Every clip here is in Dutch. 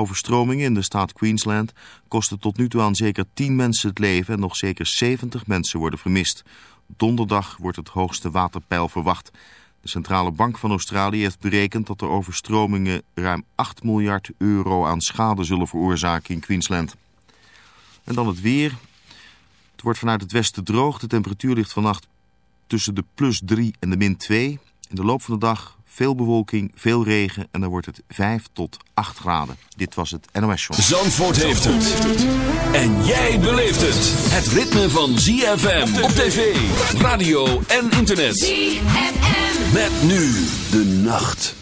Overstromingen in de staat Queensland kosten tot nu toe aan zeker 10 mensen het leven en nog zeker 70 mensen worden vermist. Donderdag wordt het hoogste waterpeil verwacht. De Centrale Bank van Australië heeft berekend dat de overstromingen ruim 8 miljard euro aan schade zullen veroorzaken in Queensland. En dan het weer. Het wordt vanuit het westen droog. De temperatuur ligt vannacht tussen de plus 3 en de min 2. In de loop van de dag veel bewolking, veel regen en dan wordt het 5 tot 8 graden. Dit was het NOS Show. Zandvoort heeft het. En jij beleeft het. Het ritme van ZFM op tv, radio en internet. ZFM. Met nu de nacht.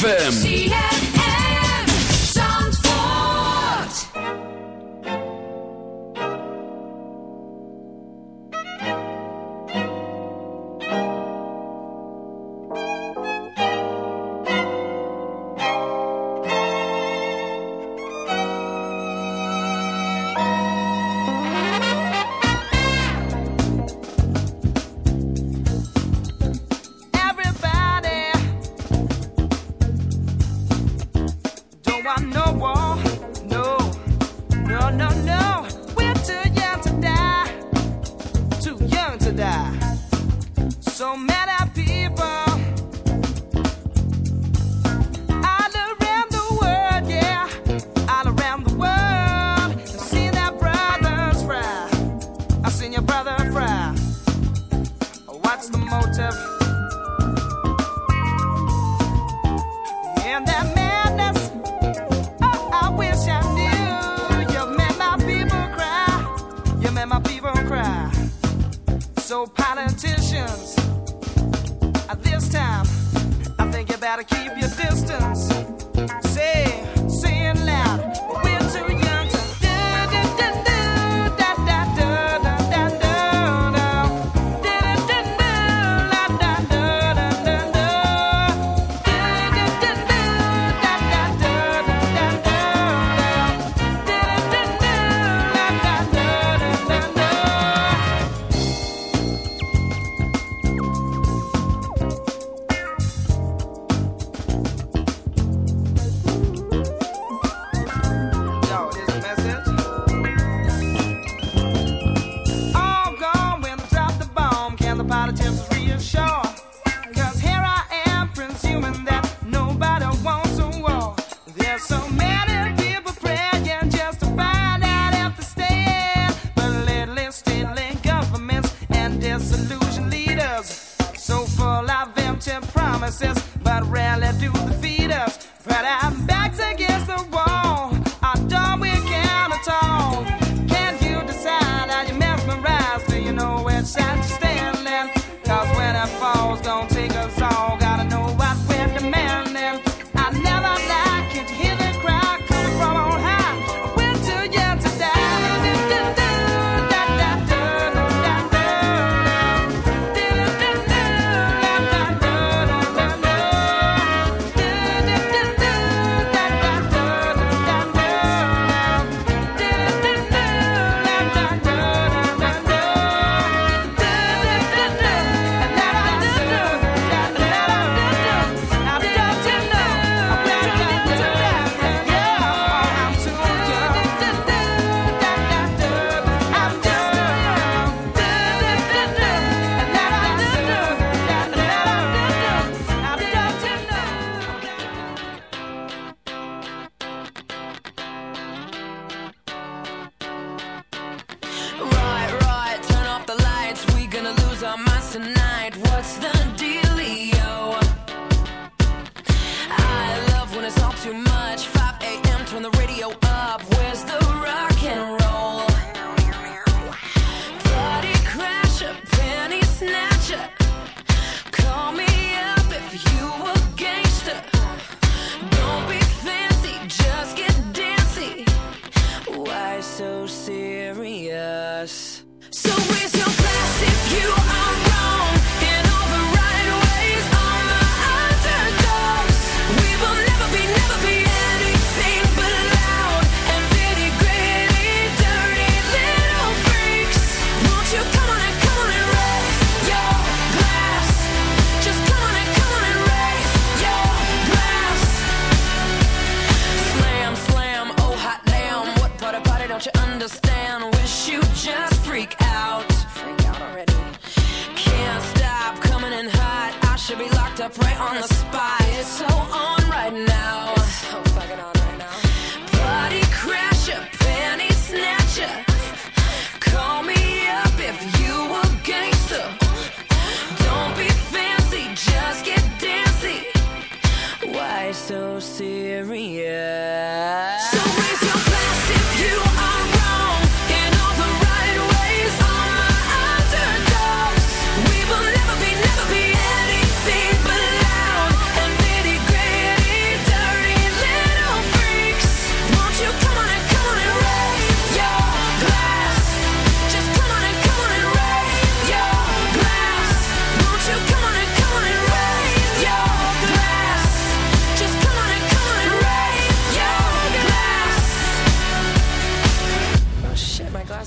ZFM.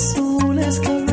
soon as the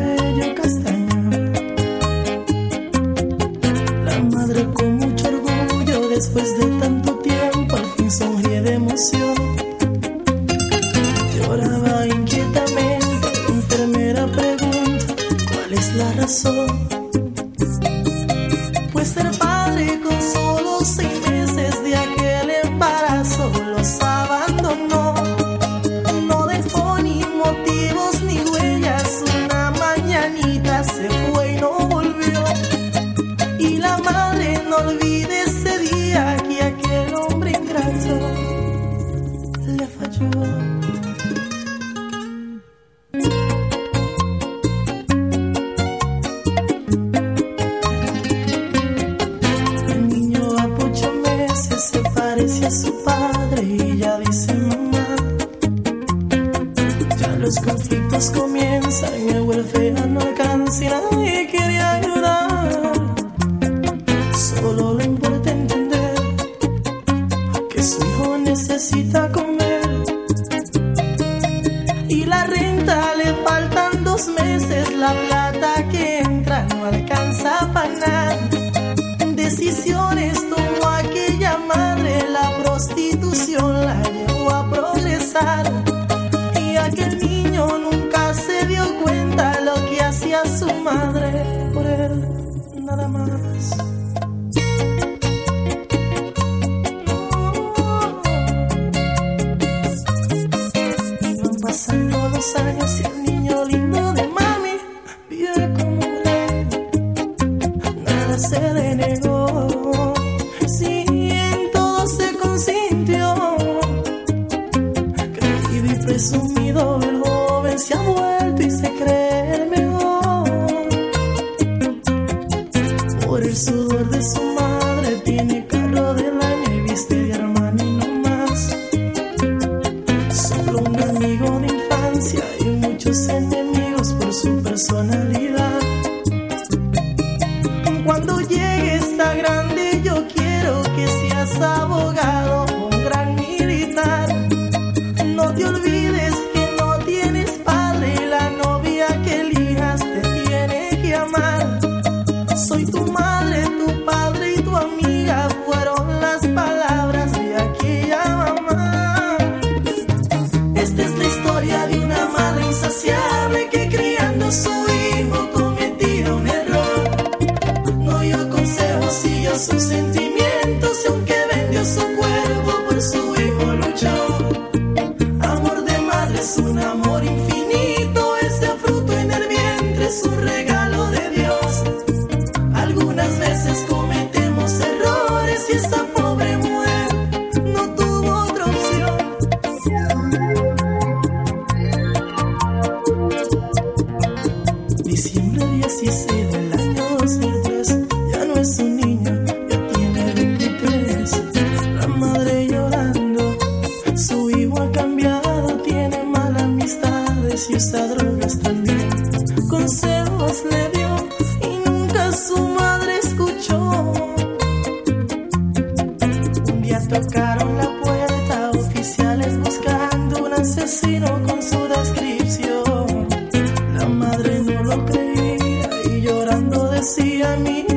see I mean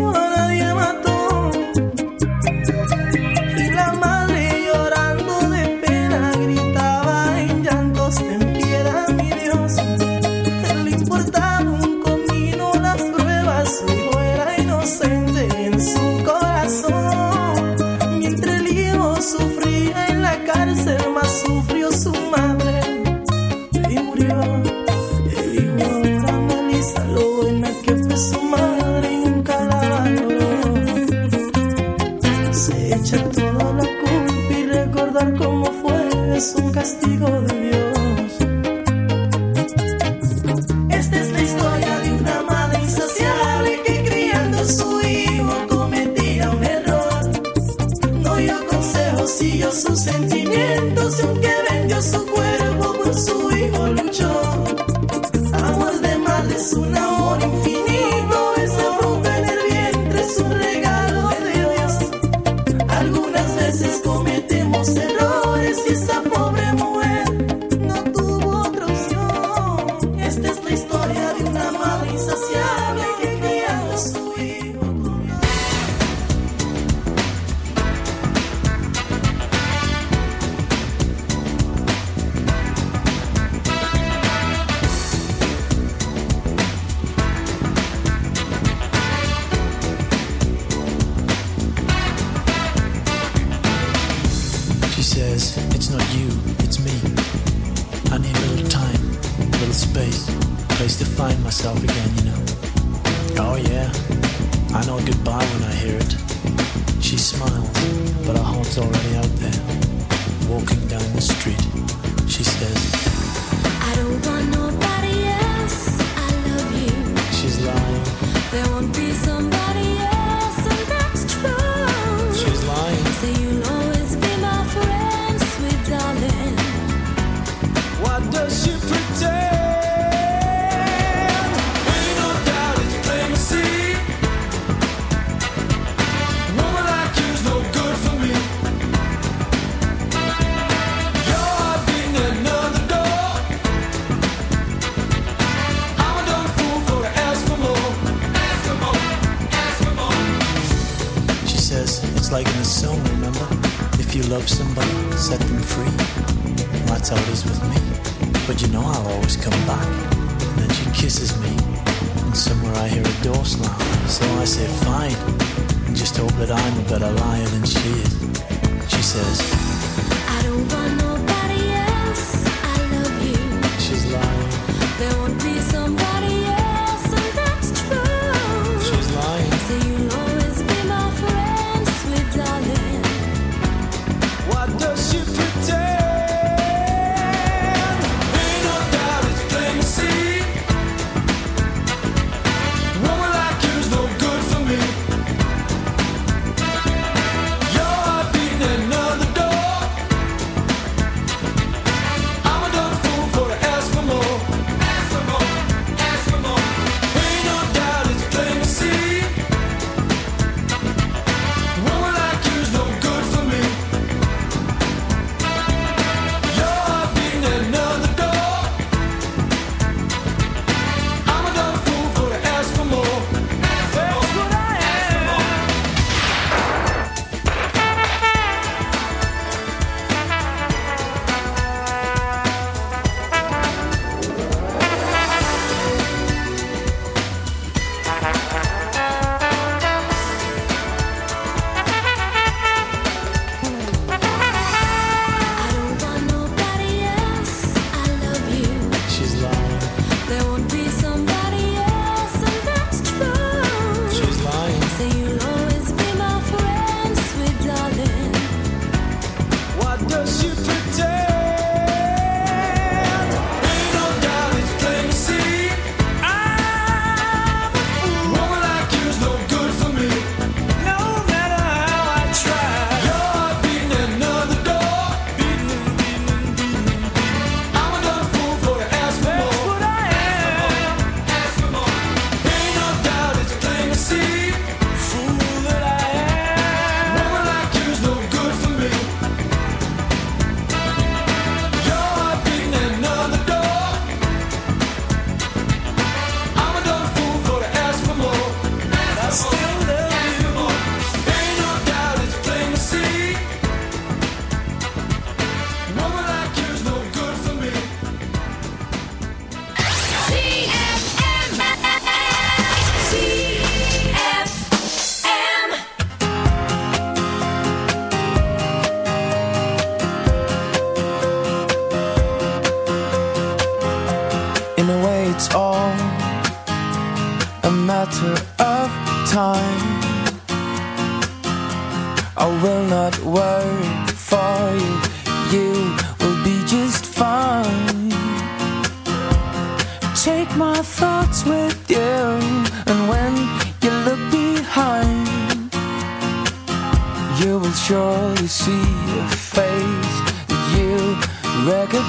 already out there, walking down the street.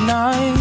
night.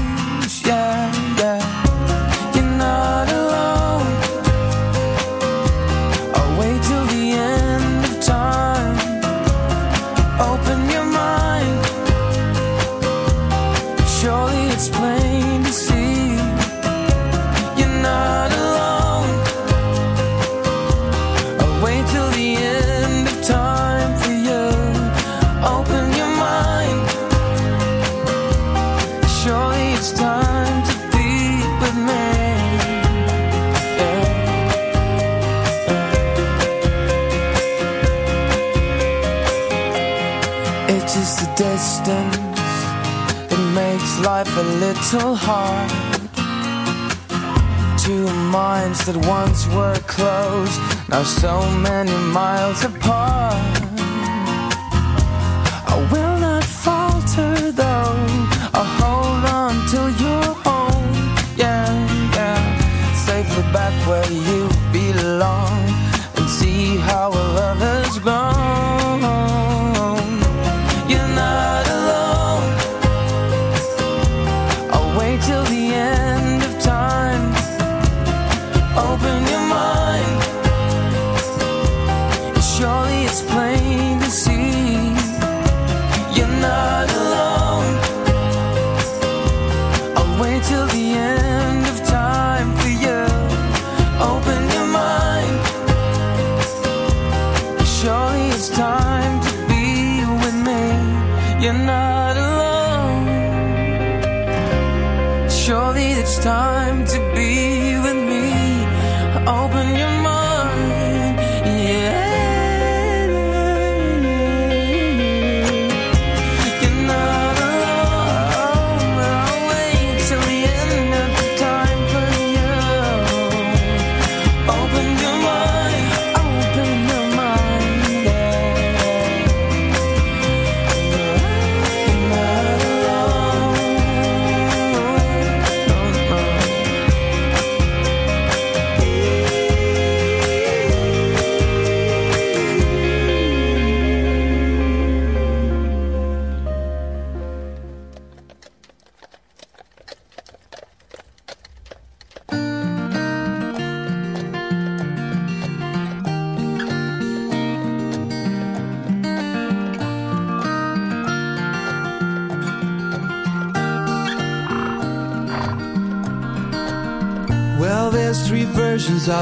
little hard Two minds that once were close Now so many miles apart. I will not falter though. I'll hold on till you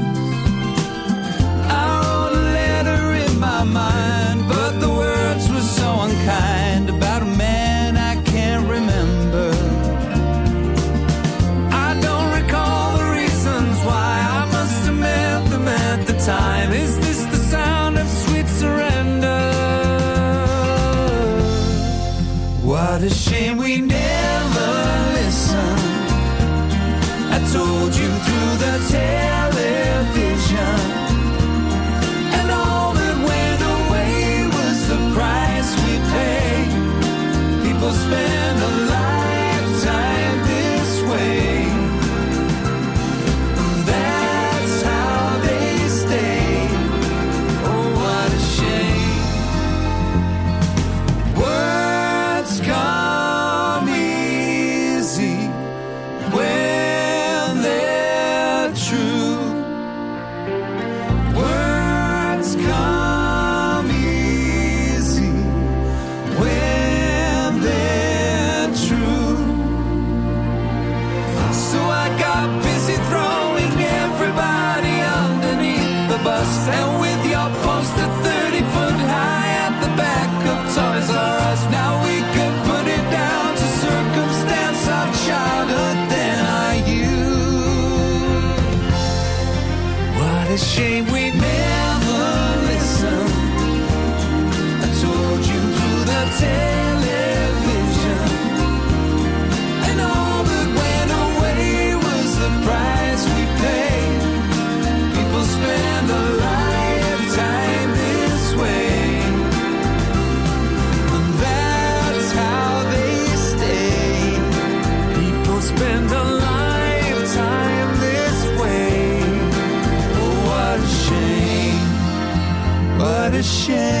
with your poster 30 foot high at the back of Toys R Us. Now we could put it down to circumstance, of childhood, then I, you, What a shame we never listened. I told you through the. share.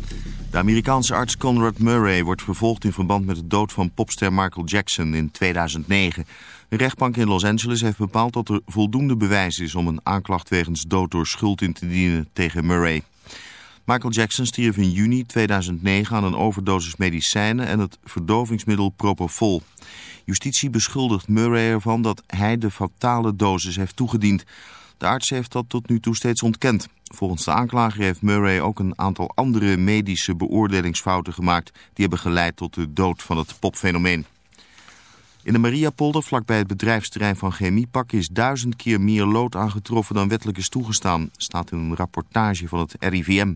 De Amerikaanse arts Conrad Murray wordt vervolgd in verband met de dood van popster Michael Jackson in 2009. Een rechtbank in Los Angeles heeft bepaald dat er voldoende bewijs is om een aanklacht wegens dood door schuld in te dienen tegen Murray. Michael Jackson stierf in juni 2009 aan een overdosis medicijnen en het verdovingsmiddel Propofol. Justitie beschuldigt Murray ervan dat hij de fatale dosis heeft toegediend. De arts heeft dat tot nu toe steeds ontkend. Volgens de aanklager heeft Murray ook een aantal andere medische beoordelingsfouten gemaakt... die hebben geleid tot de dood van het popfenomeen. In de Mariapolder, vlakbij het bedrijfsterrein van Chemiepak... is duizend keer meer lood aangetroffen dan wettelijk is toegestaan... staat in een rapportage van het RIVM.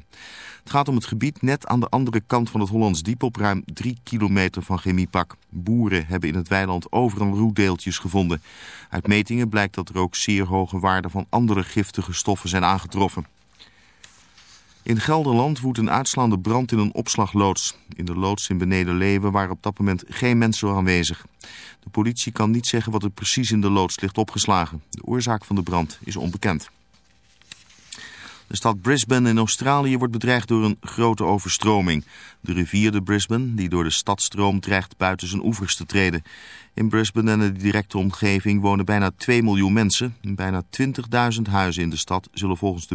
Het gaat om het gebied net aan de andere kant van het Hollands Diep... op ruim drie kilometer van Chemiepak. Boeren hebben in het weiland overal roetdeeltjes gevonden. Uit metingen blijkt dat er ook zeer hoge waarden van andere giftige stoffen zijn aangetroffen. In Gelderland woedt een uitslaande brand in een opslagloods. In de loods in Beneden-Leeuwen waren op dat moment geen mensen aanwezig. De politie kan niet zeggen wat er precies in de loods ligt opgeslagen. De oorzaak van de brand is onbekend. De stad Brisbane in Australië wordt bedreigd door een grote overstroming. De rivier de Brisbane, die door de stad stroomt, dreigt buiten zijn oevers te treden. In Brisbane en de directe omgeving wonen bijna 2 miljoen mensen. Bijna 20.000 huizen in de stad zullen volgens de